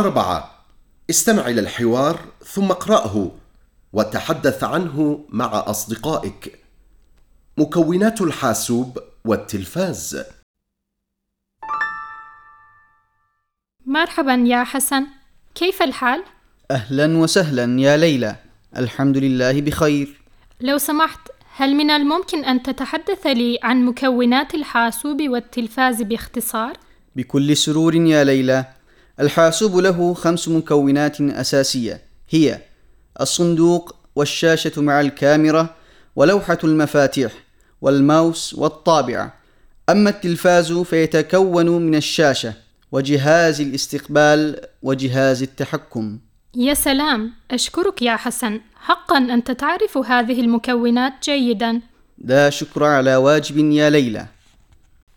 أربعة. استمع إلى الحوار ثم اقرأه وتحدث عنه مع أصدقائك. مكونات الحاسوب والتلفاز. مرحبا يا حسن. كيف الحال؟ أهلا وسهلا يا ليلى. الحمد لله بخير. لو سمحت هل من الممكن أن تتحدث لي عن مكونات الحاسوب والتلفاز باختصار؟ بكل سرور يا ليلى. الحاسوب له خمس مكونات أساسية. هي الصندوق والشاشة مع الكاميرا ولوحة المفاتيح والماوس والطابعة. أما التلفاز فيتكون من الشاشة وجهاز الاستقبال وجهاز التحكم. يا سلام أشكرك يا حسن. حقا أنت تعرف هذه المكونات جيدا. لا شكر على واجب يا ليلى.